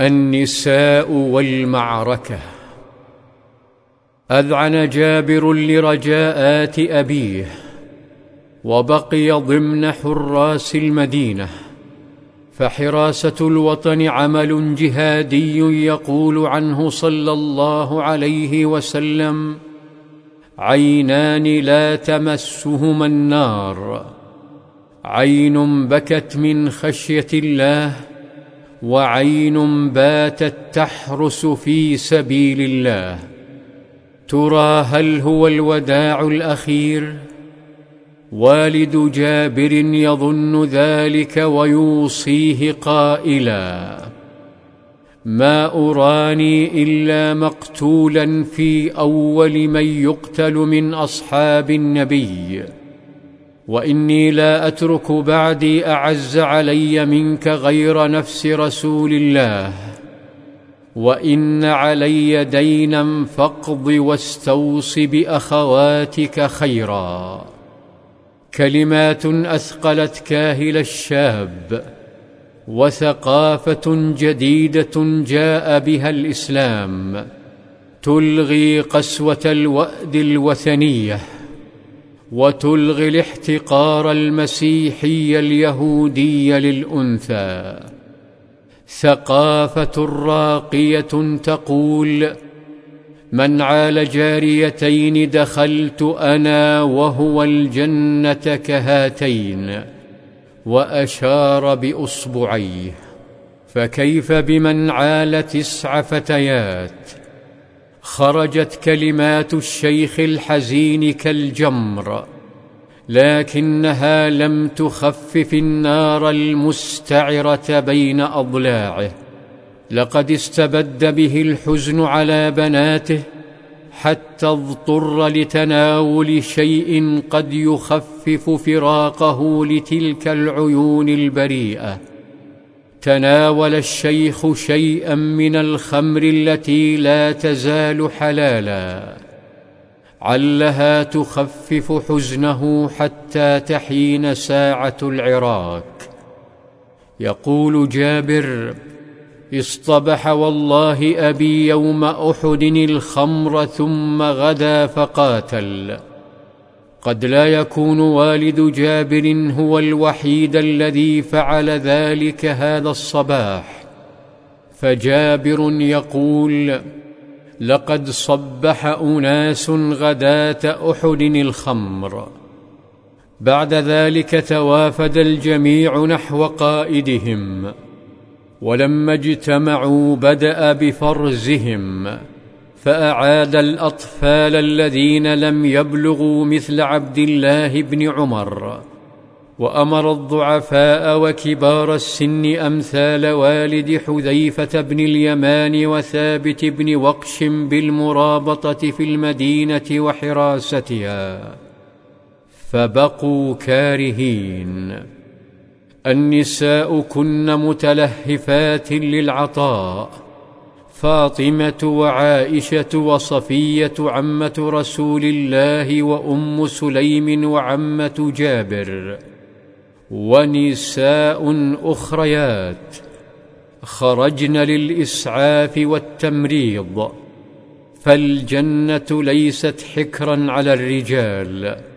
النساء والمعركة. أذعن جابر لرجاءات أبيه وبقي ضمن حراس المدينة. فحراسة الوطن عمل جهادي يقول عنه صلى الله عليه وسلم عينان لا تمسهما النار. عين بكت من خشية الله وعين باتت تحرس في سبيل الله. ترى هل هو الوداع الأخير؟ والد جابر يظن ذلك ويوصيه قائلا. ما أراني إلا مقتولا في أول من يقتل من أصحاب النبي. وإني لا أترك بعدي أعز علي منك غير نفس رسول الله. وإن علي دينا فاقض واستوص باخواتك خيرا. كلمات أثقلت كاهل الشاب وثقافة جديدة جاء بها الإسلام تلغي قسوة الوأد الوثنية. وتلغي الاحتقار المسيحي اليهودي للأنثى. ثقافة راقية تقول من عال جاريتين دخلت أنا وهو الجنة كهاتين وأشار بأصبعيه فكيف بمن عال تسع فتيات؟ خرجت كلمات الشيخ الحزين كالجمر لكنها لم تخفف النار المستعرة بين أضلاعه. لقد استبد به الحزن على بناته حتى اضطر لتناول شيء قد يخفف فراقه لتلك العيون البريئة. تناول الشيخ شيئا من الخمر التي لا تزال حلالا. علها تخفف حزنه حتى تحين ساعة العراك يقول جابر اصطبح والله أبي يوم أحد الخمر ثم غدا فقاتل. قد لا يكون والد جابر هو الوحيد الذي فعل ذلك هذا الصباح. فجابر يقول لقد صبح أناس غداة أحد الخمر. بعد ذلك توافد الجميع نحو قائدهم. ولما اجتمعوا بدأ بفرزهم. فأعاد الأطفال الذين لم يبلغوا مثل عبد الله بن عمر وأمر الضعفاء وكبار السن أمثال والد حذيفة بن اليمان وثابت بن وقش بالمرابطة في المدينة وحراستها. فبقوا كارهين. النساء كن متلهفات للعطاء. فاطمة وعائشة وصفية عمة رسول الله وأم سليم وعمة جابر. ونساء أخريات. خرجن للإسعاف والتمريض. فالجنة ليست حكرا على الرجال.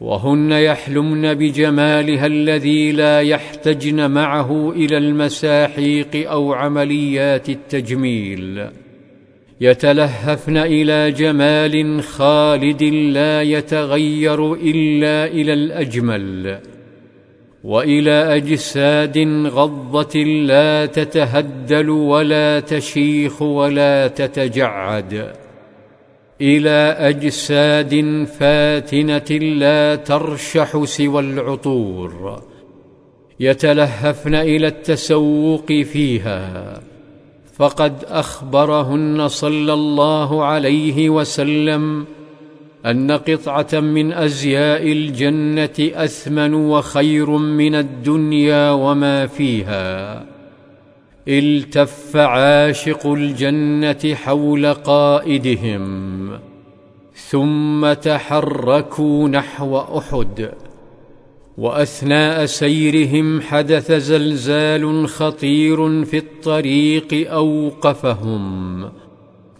وهن يحلمن بجمالها الذي لا يحتجن معه إلى المساحيق أو عمليات التجميل. يتلهفن إلى جمال خالد لا يتغير إلا إلى الأجمل. وإلى أجساد غضة لا تتهدل ولا تشيخ ولا تتجعد. إلى أجساد فاتنة لا ترشح سوى العطور يتلهفن إلى التسوق فيها فقد أخبرهن صلى الله عليه وسلم أن قطعة من أزياء الجنة أثمن وخير من الدنيا وما فيها. التف عاشق الجنة حول قائدهم ثم تحركوا نحو أحد وأثناء سيرهم حدث زلزال خطير في الطريق أوقفهم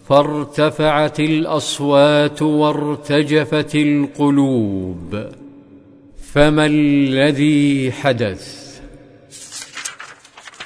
فارتفعت الأصوات وارتجفت القلوب فما الذي حدث؟